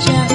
just